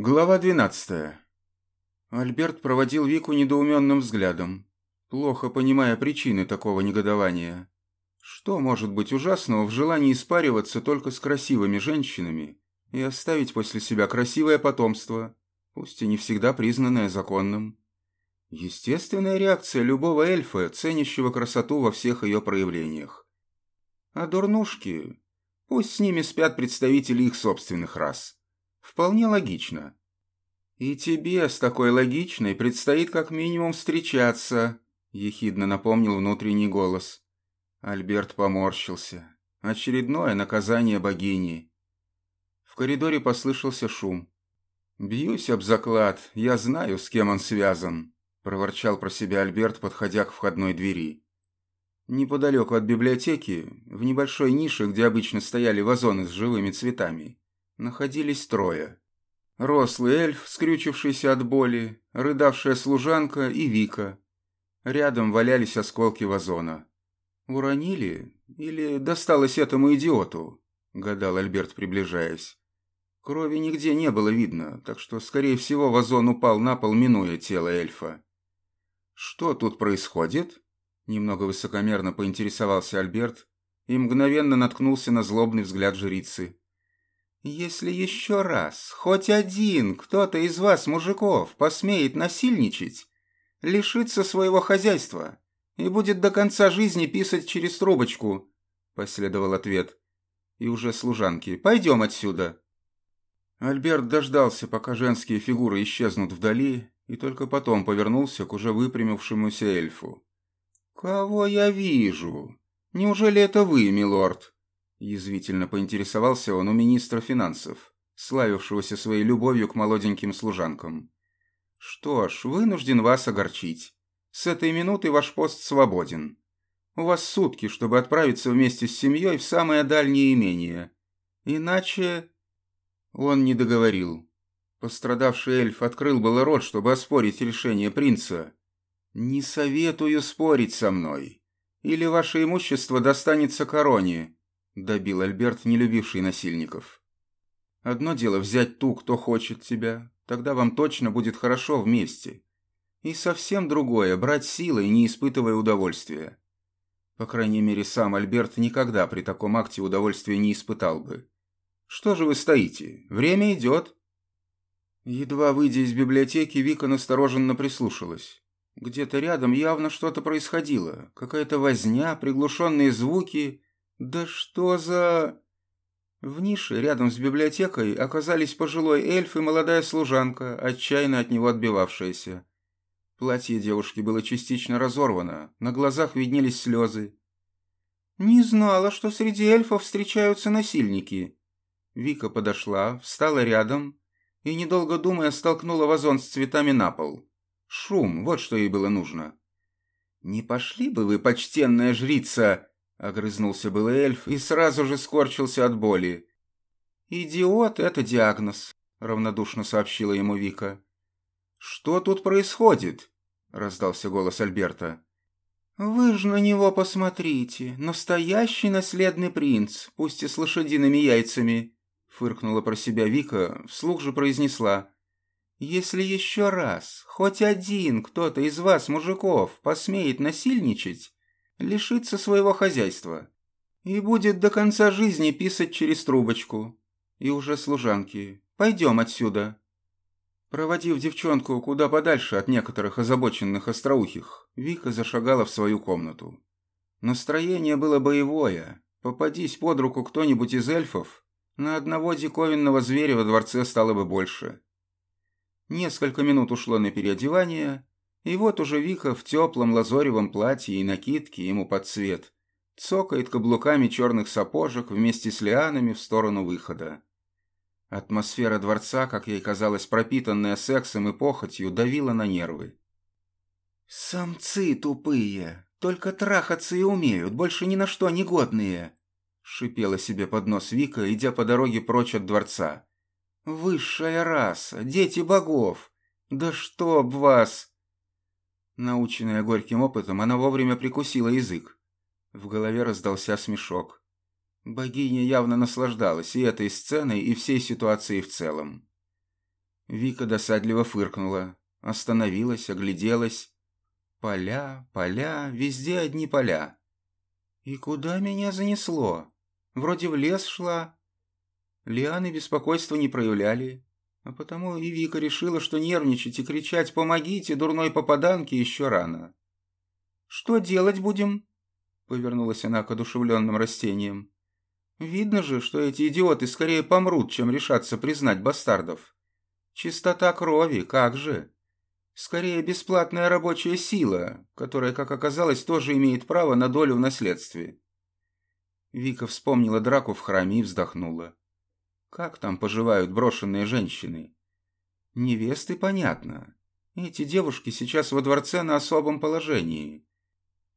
Глава 12. Альберт проводил Вику недоуменным взглядом, плохо понимая причины такого негодования. Что может быть ужасного в желании спариваться только с красивыми женщинами и оставить после себя красивое потомство, пусть и не всегда признанное законным? Естественная реакция любого эльфа, ценящего красоту во всех ее проявлениях. А дурнушки, пусть с ними спят представители их собственных рас. Вполне логично. И тебе с такой логичной предстоит как минимум встречаться, ехидно напомнил внутренний голос. Альберт поморщился. Очередное наказание богини. В коридоре послышался шум. «Бьюсь об заклад, я знаю, с кем он связан», – проворчал про себя Альберт, подходя к входной двери. Неподалеку от библиотеки, в небольшой нише, где обычно стояли вазоны с живыми цветами, находились трое. Рослый эльф, скрючившийся от боли, рыдавшая служанка и Вика. Рядом валялись осколки вазона. «Уронили? Или досталось этому идиоту?» – гадал Альберт, приближаясь. Крови нигде не было видно, так что, скорее всего, вазон упал на пол, минуя тело эльфа. «Что тут происходит?» – немного высокомерно поинтересовался Альберт и мгновенно наткнулся на злобный взгляд жрицы. Если еще раз хоть один кто-то из вас, мужиков, посмеет насильничать, лишится своего хозяйства и будет до конца жизни писать через трубочку, последовал ответ. И уже служанки, пойдем отсюда. Альберт дождался, пока женские фигуры исчезнут вдали, и только потом повернулся к уже выпрямившемуся эльфу. «Кого я вижу? Неужели это вы, милорд?» Язвительно поинтересовался он у министра финансов, славившегося своей любовью к молоденьким служанкам. «Что ж, вынужден вас огорчить. С этой минуты ваш пост свободен. У вас сутки, чтобы отправиться вместе с семьей в самое дальнее имение. Иначе...» Он не договорил. Пострадавший эльф открыл было рот, чтобы оспорить решение принца. «Не советую спорить со мной. Или ваше имущество достанется короне, добил Альберт, не любивший насильников. Одно дело взять ту, кто хочет тебя, тогда вам точно будет хорошо вместе. И совсем другое брать силой, не испытывая удовольствия. По крайней мере, сам Альберт никогда при таком акте удовольствия не испытал бы. Что же вы стоите? Время идет. Едва выйдя из библиотеки, Вика настороженно прислушалась. Где-то рядом явно что-то происходило. Какая-то возня, приглушенные звуки «Да что за...» В нише рядом с библиотекой оказались пожилой эльф и молодая служанка, отчаянно от него отбивавшаяся. Платье девушки было частично разорвано, на глазах виднелись слезы. «Не знала, что среди эльфов встречаются насильники». Вика подошла, встала рядом и, недолго думая, столкнула вазон с цветами на пол. Шум, вот что ей было нужно. «Не пошли бы вы, почтенная жрица!» Огрызнулся был эльф и сразу же скорчился от боли. «Идиот — это диагноз», — равнодушно сообщила ему Вика. «Что тут происходит?» — раздался голос Альберта. «Вы же на него посмотрите. Настоящий наследный принц, пусть и с лошадиными яйцами», — фыркнула про себя Вика, вслух же произнесла. «Если еще раз, хоть один кто-то из вас, мужиков, посмеет насильничать, лишится своего хозяйства и будет до конца жизни писать через трубочку. И уже служанки. Пойдем отсюда. Проводив девчонку куда подальше от некоторых озабоченных остроухих, Вика зашагала в свою комнату. Настроение было боевое. Попадись под руку кто-нибудь из эльфов, на одного диковинного зверя во дворце стало бы больше. Несколько минут ушло на переодевание, и вот уже Вика в теплом лазоревом платье и накидке ему под цвет цокает каблуками черных сапожек вместе с лианами в сторону выхода. Атмосфера дворца, как ей казалось, пропитанная сексом и похотью, давила на нервы. «Самцы тупые, только трахаться и умеют, больше ни на что не годные», шипела себе под нос Вика, идя по дороге прочь от дворца. «Высшая раса, дети богов! Да чтоб вас!» Наученная горьким опытом, она вовремя прикусила язык. В голове раздался смешок. Богиня явно наслаждалась и этой сценой, и всей ситуацией в целом. Вика досадливо фыркнула, остановилась, огляделась. Поля, поля, везде одни поля. И куда меня занесло? Вроде в лес шла. Лианы беспокойства не проявляли, а потому и Вика решила, что нервничать и кричать «помогите, дурной попаданке» еще рано. «Что делать будем?» — повернулась она к одушевленным растениям. «Видно же, что эти идиоты скорее помрут, чем решатся признать бастардов. Чистота крови, как же!» Скорее, бесплатная рабочая сила, которая, как оказалось, тоже имеет право на долю в наследстве. Вика вспомнила драку в храме и вздохнула. Как там поживают брошенные женщины? Невесты, понятно. Эти девушки сейчас во дворце на особом положении.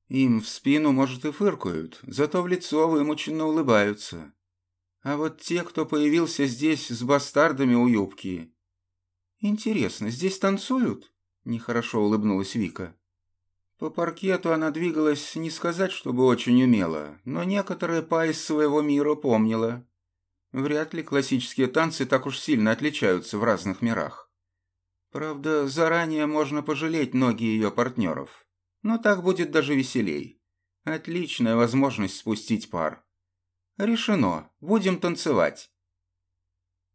Им в спину, может, и фыркают, зато в лицо вымученно улыбаются. А вот те, кто появился здесь с бастардами у юбки... Интересно, здесь танцуют? Нехорошо улыбнулась Вика. По паркету она двигалась, не сказать, чтобы очень умело, но некоторые па из своего мира помнила. Вряд ли классические танцы так уж сильно отличаются в разных мирах. Правда, заранее можно пожалеть ноги ее партнеров. Но так будет даже веселей. Отличная возможность спустить пар. Решено, будем танцевать.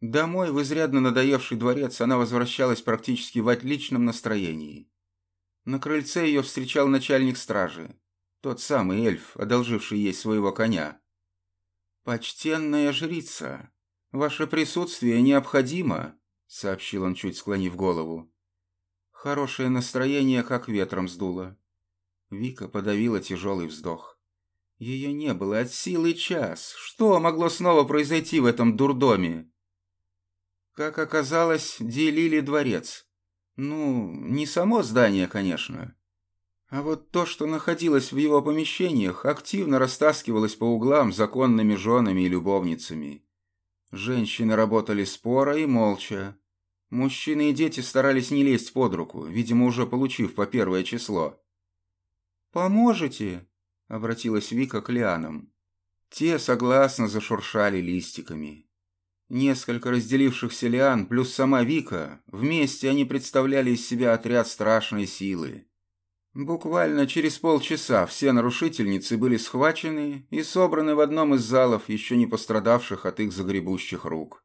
Домой, в изрядно надоевший дворец, она возвращалась практически в отличном настроении. На крыльце ее встречал начальник стражи, тот самый эльф, одолживший ей своего коня. «Почтенная жрица, ваше присутствие необходимо», — сообщил он, чуть склонив голову. Хорошее настроение как ветром сдуло. Вика подавила тяжелый вздох. Ее не было от силы час. Что могло снова произойти в этом дурдоме? Как оказалось, делили дворец. Ну, не само здание, конечно, а вот то, что находилось в его помещениях, активно растаскивалось по углам законными женами и любовницами. Женщины работали споро и молча. Мужчины и дети старались не лезть под руку, видимо, уже получив по первое число. «Поможете?» — обратилась Вика к лианам. Те согласно зашуршали листиками. Несколько разделившихся лиан плюс сама Вика, вместе они представляли из себя отряд страшной силы. Буквально через полчаса все нарушительницы были схвачены и собраны в одном из залов, еще не пострадавших от их загребущих рук.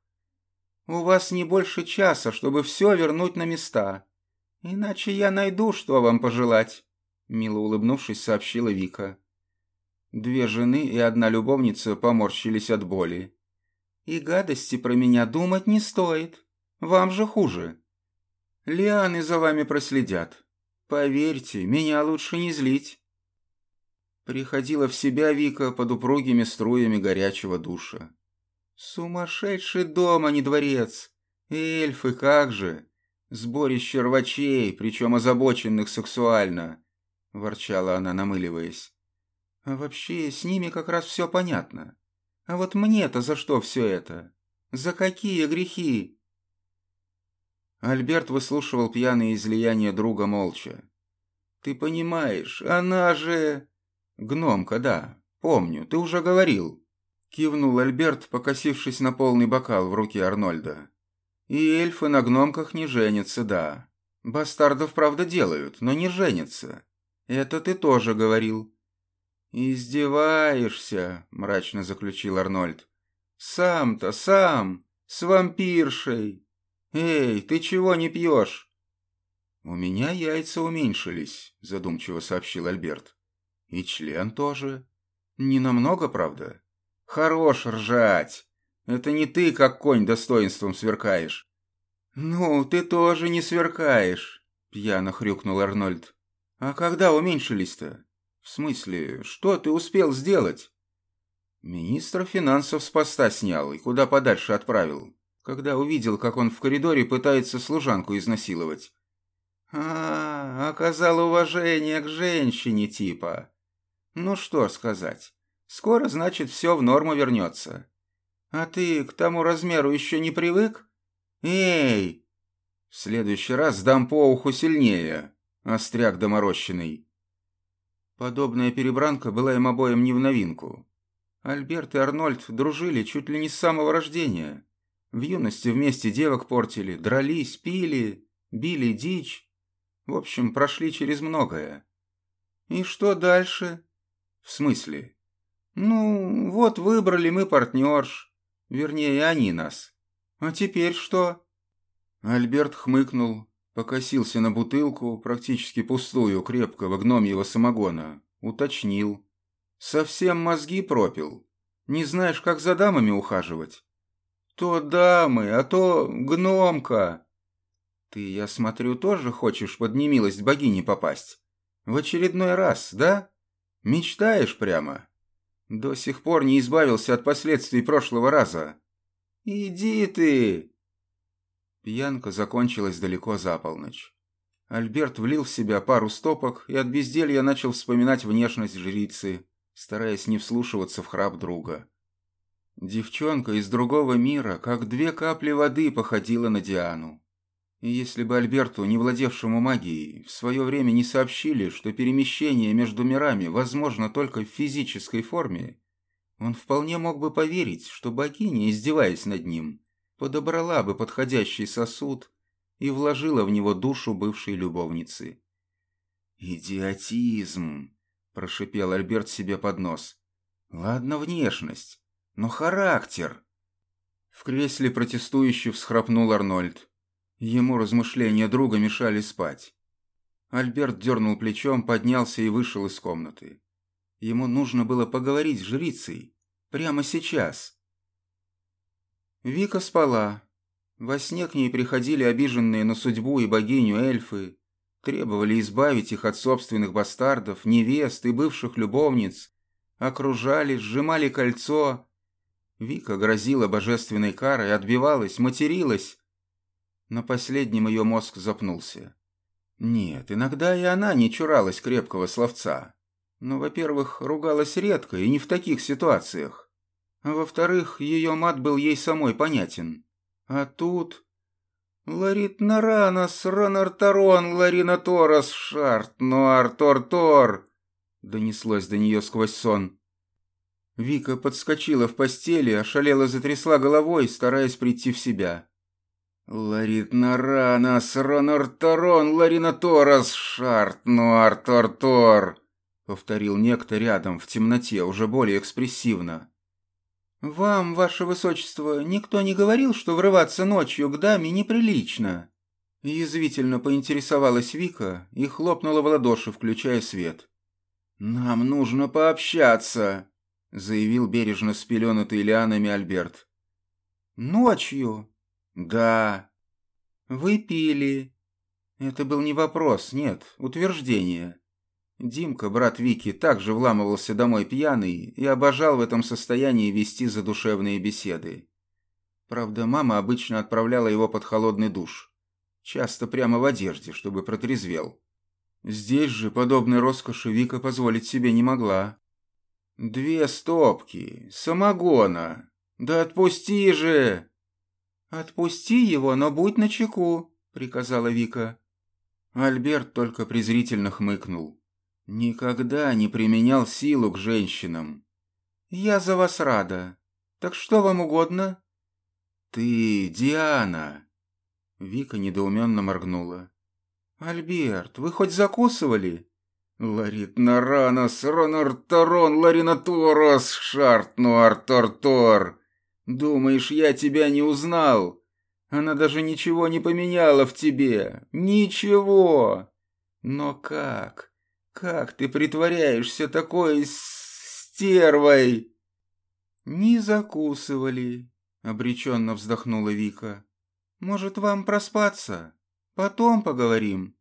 «У вас не больше часа, чтобы все вернуть на места. Иначе я найду, что вам пожелать», — мило улыбнувшись, сообщила Вика. Две жены и одна любовница поморщились от боли. «И гадости про меня думать не стоит. Вам же хуже. Лианы за вами проследят. Поверьте, меня лучше не злить. Приходила в себя Вика под упругими струями горячего душа. Сумасшедший дом, а не дворец. Эльфы, как же. Сборище рвачей, причем озабоченных сексуально. Ворчала она, намыливаясь. А вообще, с ними как раз все понятно. А вот мне-то за что все это? За какие грехи? Альберт выслушивал пьяные излияния друга молча. «Ты понимаешь, она же...» «Гномка, да. Помню, ты уже говорил». Кивнул Альберт, покосившись на полный бокал в руке Арнольда. «И эльфы на гномках не женятся, да. Бастардов, правда, делают, но не женятся. Это ты тоже говорил». «Издеваешься», — мрачно заключил Арнольд. «Сам-то, сам, с вампиршей. «Эй, ты чего не пьешь?» «У меня яйца уменьшились», – задумчиво сообщил Альберт. «И член тоже. Не намного, правда?» «Хорош ржать. Это не ты, как конь, достоинством сверкаешь». «Ну, ты тоже не сверкаешь», – пьяно хрюкнул Арнольд. «А когда уменьшились-то? В смысле, что ты успел сделать?» Министр финансов с поста снял и куда подальше отправил когда увидел, как он в коридоре пытается служанку изнасиловать. А, оказал уважение к женщине типа. Ну что сказать. Скоро, значит, все в норму вернется. А ты к тому размеру еще не привык? Эй! В следующий раз дам по уху сильнее, остряк доморощенный. Подобная перебранка была им обоим не в новинку. Альберт и Арнольд дружили чуть ли не с самого рождения. В юности вместе девок портили, дрались, пили, били дичь. В общем, прошли через многое. И что дальше? В смысле? Ну, вот выбрали мы партнерш. Вернее, они нас. А теперь что? Альберт хмыкнул, покосился на бутылку, практически пустую, крепкого гномьего самогона. Уточнил. Совсем мозги пропил. Не знаешь, как за дамами ухаживать? То дамы, а то гномка. Ты, я смотрю, тоже хочешь под немилость богини попасть? В очередной раз, да? Мечтаешь прямо? До сих пор не избавился от последствий прошлого раза. Иди ты!» Пьянка закончилась далеко за полночь. Альберт влил в себя пару стопок и от безделья начал вспоминать внешность жрицы, стараясь не вслушиваться в храп друга. Девчонка из другого мира, как две капли воды, походила на Диану. И если бы Альберту, не владевшему магией, в свое время не сообщили, что перемещение между мирами возможно только в физической форме, он вполне мог бы поверить, что богиня, издеваясь над ним, подобрала бы подходящий сосуд и вложила в него душу бывшей любовницы. «Идиотизм!» – прошипел Альберт себе под нос. «Ладно внешность, но характер!» В кресле протестующе всхрапнул Арнольд. Ему размышления друга мешали спать. Альберт дернул плечом, поднялся и вышел из комнаты. Ему нужно было поговорить с жрицей. Прямо сейчас. Вика спала. Во сне к ней приходили обиженные на судьбу и богиню эльфы, требовали избавить их от собственных бастардов, невест и бывших любовниц, окружали, сжимали кольцо. Вика грозила божественной карой, отбивалась, материлась, на последнем ее мозг запнулся. Нет, иногда и она не чуралась крепкого словца. Но, во-первых, ругалась редко и не в таких ситуациях. Во-вторых, ее мат был ей самой понятен. А тут... Ларит Наранос, Ронартарон, Ларина Торос, Шарт, Нуар, Тор-Тор, донеслось до нее сквозь сон. Вика подскочила в постели, ошалела затрясла головой, стараясь прийти в себя. Ларит Наранас, Ронорторон, Ларинаторас, Шарт, Нуар, Тор-Тор, повторил некто рядом в темноте, уже более экспрессивно. «Вам, ваше высочество, никто не говорил, что врываться ночью к даме неприлично?» Язвительно поинтересовалась Вика и хлопнула в ладоши, включая свет. «Нам нужно пообщаться», — заявил бережно спеленутый лианами Альберт. «Ночью?» «Да». «Вы пили». Это был не вопрос, нет, утверждение. Димка, брат Вики, также вламывался домой пьяный и обожал в этом состоянии вести задушевные беседы. Правда, мама обычно отправляла его под холодный душ. Часто прямо в одежде, чтобы протрезвел. Здесь же подобной роскоши Вика позволить себе не могла. «Две стопки, самогона! Да отпусти же!» «Отпусти его, но будь начеку», — приказала Вика. Альберт только презрительно хмыкнул. «Никогда не применял силу к женщинам». «Я за вас рада. Так что вам угодно?» «Ты Диана!» Вика недоуменно моргнула. «Альберт, вы хоть закусывали?» «Ларит Наранос, Ронартарон, Ларинаторос, Шарт Нуар Тор-Тор!» Думаешь, я тебя не узнал? Она даже ничего не поменяла в тебе. Ничего. Но как? Как ты притворяешься такой стервой? Не закусывали, обреченно вздохнула Вика. Может, вам проспаться? Потом поговорим.